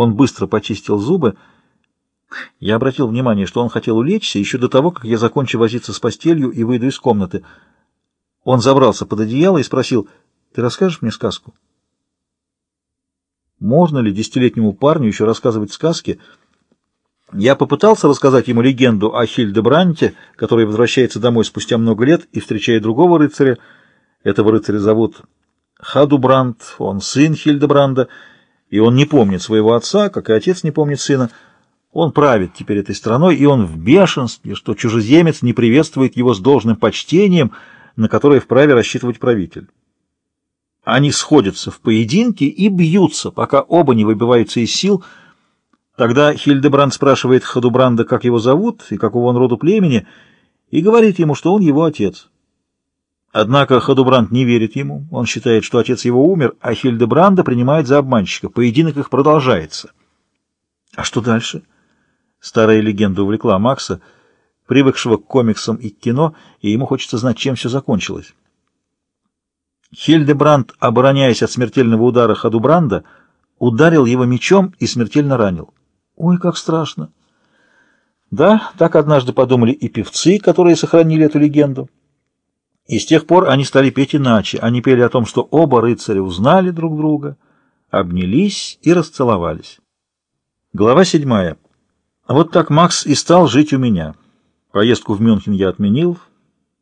Он быстро почистил зубы. Я обратил внимание, что он хотел улечься еще до того, как я закончу возиться с постелью и выйду из комнаты. Он забрался под одеяло и спросил, «Ты расскажешь мне сказку?» Можно ли десятилетнему парню еще рассказывать сказки? Я попытался рассказать ему легенду о Хильдебранте, который возвращается домой спустя много лет и встречает другого рыцаря. Этого рыцаря зовут Хадубранд, он сын Хильдебранда, и он не помнит своего отца, как и отец не помнит сына. Он правит теперь этой страной, и он в бешенстве, что чужеземец не приветствует его с должным почтением, на которое вправе рассчитывать правитель. Они сходятся в поединке и бьются, пока оба не выбиваются из сил. Тогда Хильдебранд спрашивает Хадубранда, как его зовут и какого он роду племени, и говорит ему, что он его отец. Однако Хадубранд не верит ему, он считает, что отец его умер, а Хильдебранда принимает за обманщика. Поединок их продолжается. А что дальше? Старая легенда увлекла Макса, привыкшего к комиксам и к кино, и ему хочется знать, чем все закончилось. Хильдебранд, обороняясь от смертельного удара Хадубранда, ударил его мечом и смертельно ранил. Ой, как страшно! Да, так однажды подумали и певцы, которые сохранили эту легенду. И с тех пор они стали петь иначе. Они пели о том, что оба рыцаря узнали друг друга, обнялись и расцеловались. Глава седьмая. Вот так Макс и стал жить у меня. Поездку в Мюнхен я отменил.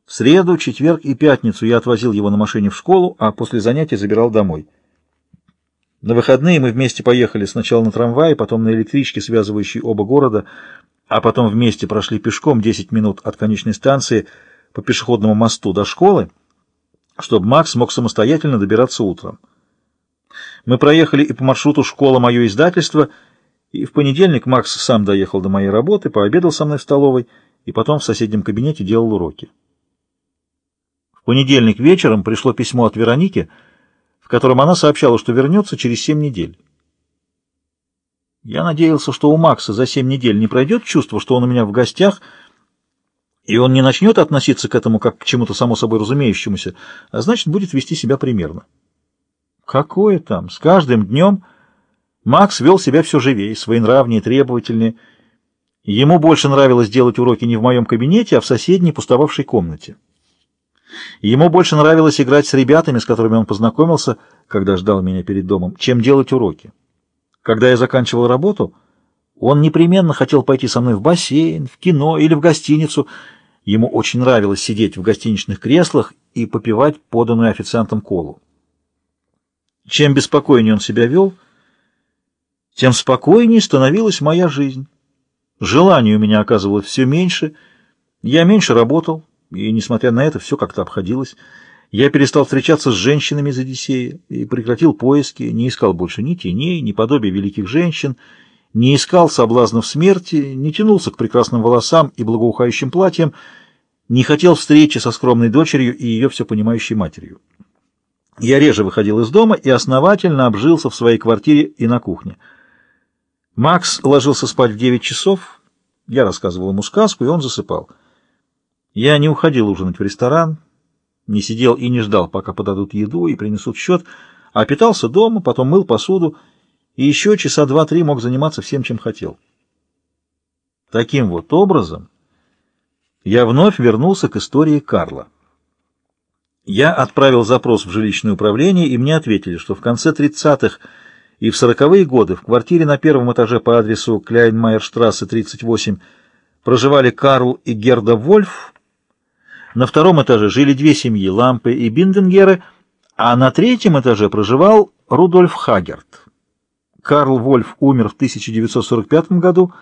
В среду, четверг и пятницу я отвозил его на машине в школу, а после занятий забирал домой. На выходные мы вместе поехали сначала на трамвае, потом на электричке, связывающей оба города, а потом вместе прошли пешком 10 минут от конечной станции по пешеходному мосту до школы, чтобы Макс мог самостоятельно добираться утром. Мы проехали и по маршруту «Школа. Мое издательство», и в понедельник Макс сам доехал до моей работы, пообедал со мной в столовой и потом в соседнем кабинете делал уроки. В понедельник вечером пришло письмо от Вероники, в котором она сообщала, что вернется через семь недель. Я надеялся, что у Макса за семь недель не пройдет чувство, что он у меня в гостях, и он не начнет относиться к этому как к чему-то само собой разумеющемуся, а значит, будет вести себя примерно. Какое там? С каждым днем... Макс вел себя все живее, своенравнее, требовательнее. Ему больше нравилось делать уроки не в моем кабинете, а в соседней пустовавшей комнате. Ему больше нравилось играть с ребятами, с которыми он познакомился, когда ждал меня перед домом, чем делать уроки. Когда я заканчивал работу, он непременно хотел пойти со мной в бассейн, в кино или в гостиницу. Ему очень нравилось сидеть в гостиничных креслах и попивать поданную официантом колу. Чем беспокойнее он себя вел, тем спокойнее становилась моя жизнь. Желаний у меня оказывалось все меньше, я меньше работал, и, несмотря на это, все как-то обходилось. Я перестал встречаться с женщинами из Одиссея и прекратил поиски, не искал больше ни теней, ни подобия великих женщин, не искал соблазнов смерти, не тянулся к прекрасным волосам и благоухающим платьям, не хотел встречи со скромной дочерью и ее все понимающей матерью. Я реже выходил из дома и основательно обжился в своей квартире и на кухне. Макс ложился спать в девять часов. Я рассказывал ему сказку, и он засыпал. Я не уходил ужинать в ресторан, не сидел и не ждал, пока подадут еду и принесут счет, а питался дома, потом мыл посуду, и еще часа два-три мог заниматься всем, чем хотел. Таким вот образом я вновь вернулся к истории Карла. Я отправил запрос в жилищное управление, и мне ответили, что в конце 30-х и в сороковые годы в квартире на первом этаже по адресу Кляйнмайерштрассе, 38, проживали Карл и Герда Вольф. На втором этаже жили две семьи, Лампе и Бинденгеры, а на третьем этаже проживал Рудольф Хагерт. Карл Вольф умер в 1945 году,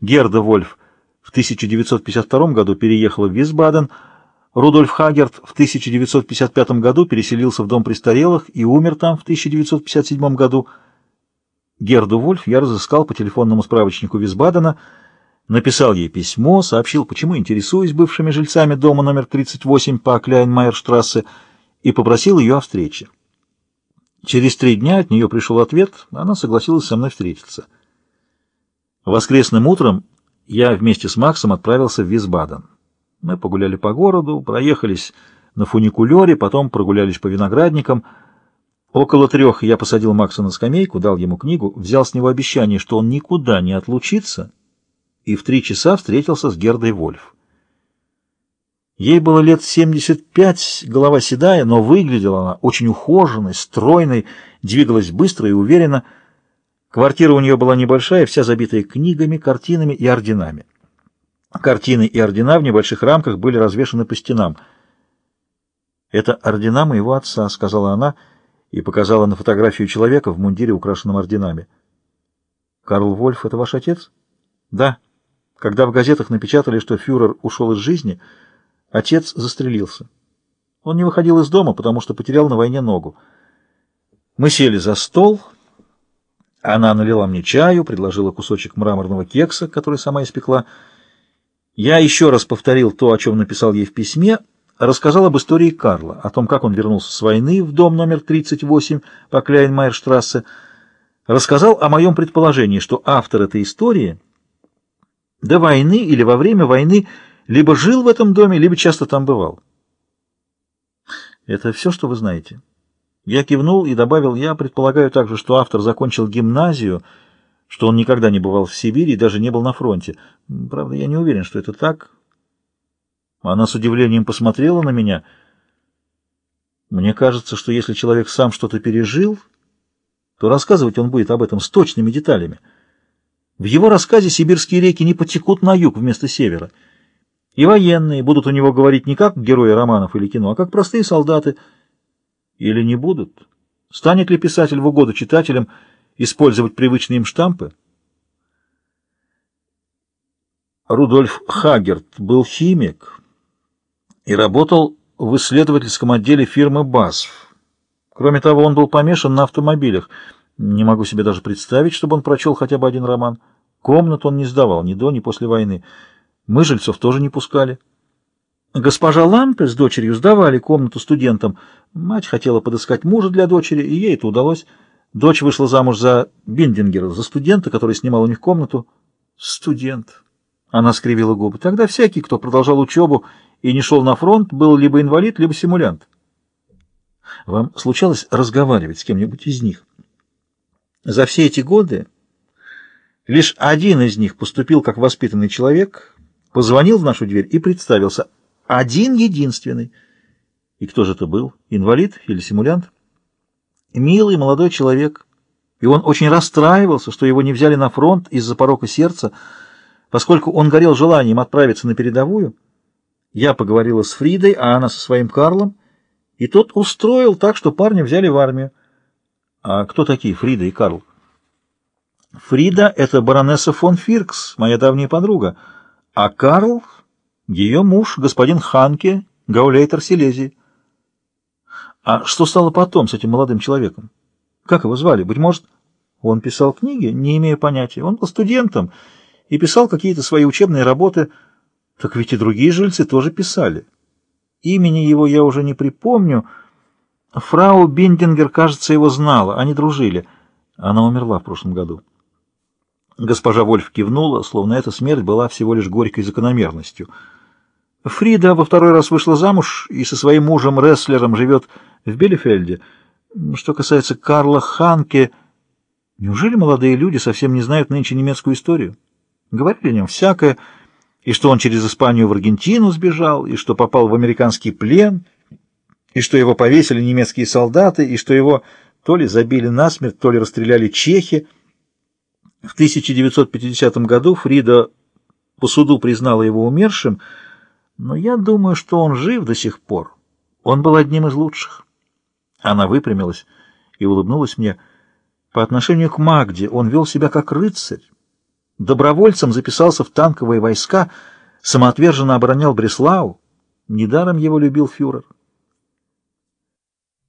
Герда Вольф в 1952 году переехала в Висбаден, Рудольф Хагерт в 1955 году переселился в дом престарелых и умер там в 1957 году, Герду Вольф я разыскал по телефонному справочнику Висбадена, написал ей письмо, сообщил, почему интересуюсь бывшими жильцами дома номер 38 по Кляйнмайерштрассе и попросил ее о встрече. Через три дня от нее пришел ответ, она согласилась со мной встретиться. Воскресным утром я вместе с Максом отправился в Висбаден. Мы погуляли по городу, проехались на фуникулере, потом прогулялись по виноградникам, Около трех я посадил Макса на скамейку, дал ему книгу, взял с него обещание, что он никуда не отлучится, и в три часа встретился с Гердой Вольф. Ей было лет 75, голова седая, но выглядела она очень ухоженной, стройной, двигалась быстро и уверенно. Квартира у нее была небольшая, вся забитая книгами, картинами и орденами. Картины и ордена в небольших рамках были развешаны по стенам. «Это ордена моего отца», — сказала она, — и показала на фотографию человека в мундире, украшенном орденами. «Карл Вольф — это ваш отец?» «Да. Когда в газетах напечатали, что фюрер ушел из жизни, отец застрелился. Он не выходил из дома, потому что потерял на войне ногу. Мы сели за стол. Она налила мне чаю, предложила кусочек мраморного кекса, который сама испекла. Я еще раз повторил то, о чем написал ей в письме — рассказал об истории Карла, о том, как он вернулся с войны в дом номер 38 по Кляйн-Майерштрассе, рассказал о моем предположении, что автор этой истории до войны или во время войны либо жил в этом доме, либо часто там бывал. Это все, что вы знаете? Я кивнул и добавил, я предполагаю также, что автор закончил гимназию, что он никогда не бывал в Сибири и даже не был на фронте. Правда, я не уверен, что это так. Она с удивлением посмотрела на меня. Мне кажется, что если человек сам что-то пережил, то рассказывать он будет об этом с точными деталями. В его рассказе сибирские реки не потекут на юг вместо севера. И военные будут у него говорить не как герои романов или кино, а как простые солдаты. Или не будут? Станет ли писатель в угоду читателям использовать привычные им штампы? Рудольф Хагерт был химик, и работал в исследовательском отделе фирмы БАСФ. Кроме того, он был помешан на автомобилях. Не могу себе даже представить, чтобы он прочел хотя бы один роман. Комнат он не сдавал ни до, ни после войны. Мы жильцов тоже не пускали. Госпожа Лампе с дочерью сдавали комнату студентам. Мать хотела подыскать мужа для дочери, и ей это удалось. Дочь вышла замуж за Биндингера, за студента, который снимал у них комнату. Студент. Она скривила губы. Тогда всякий, кто продолжал учебу и не шел на фронт, был либо инвалид, либо симулянт. Вам случалось разговаривать с кем-нибудь из них? За все эти годы лишь один из них поступил как воспитанный человек, позвонил в нашу дверь и представился. Один единственный. И кто же это был? Инвалид или симулянт? Милый молодой человек. И он очень расстраивался, что его не взяли на фронт из-за порока сердца, поскольку он горел желанием отправиться на передовую, я поговорила с Фридой, а она со своим Карлом, и тот устроил так, что парня взяли в армию. А кто такие Фрида и Карл? Фрида — это баронесса фон Фиркс, моя давняя подруга, а Карл — ее муж, господин Ханке, гаулейтер Силезии. А что стало потом с этим молодым человеком? Как его звали? Быть может, он писал книги, не имея понятия. Он был студентом и писал какие-то свои учебные работы — так ведь и другие жильцы тоже писали. Имени его я уже не припомню. Фрау Биндингер, кажется, его знала. Они дружили. Она умерла в прошлом году. Госпожа Вольф кивнула, словно эта смерть была всего лишь горькой закономерностью. Фрида во второй раз вышла замуж и со своим мужем-рестлером живет в Белефельде. Что касается Карла Ханке, неужели молодые люди совсем не знают нынче немецкую историю? Говорили о нем всякое, и что он через Испанию в Аргентину сбежал, и что попал в американский плен, и что его повесили немецкие солдаты, и что его то ли забили насмерть, то ли расстреляли чехи. В 1950 году Фрида по суду признала его умершим, но я думаю, что он жив до сих пор. Он был одним из лучших. Она выпрямилась и улыбнулась мне. По отношению к Магде он вел себя как рыцарь. Добровольцем записался в танковые войска, самоотверженно оборонял Бреслау. Недаром его любил фюрер.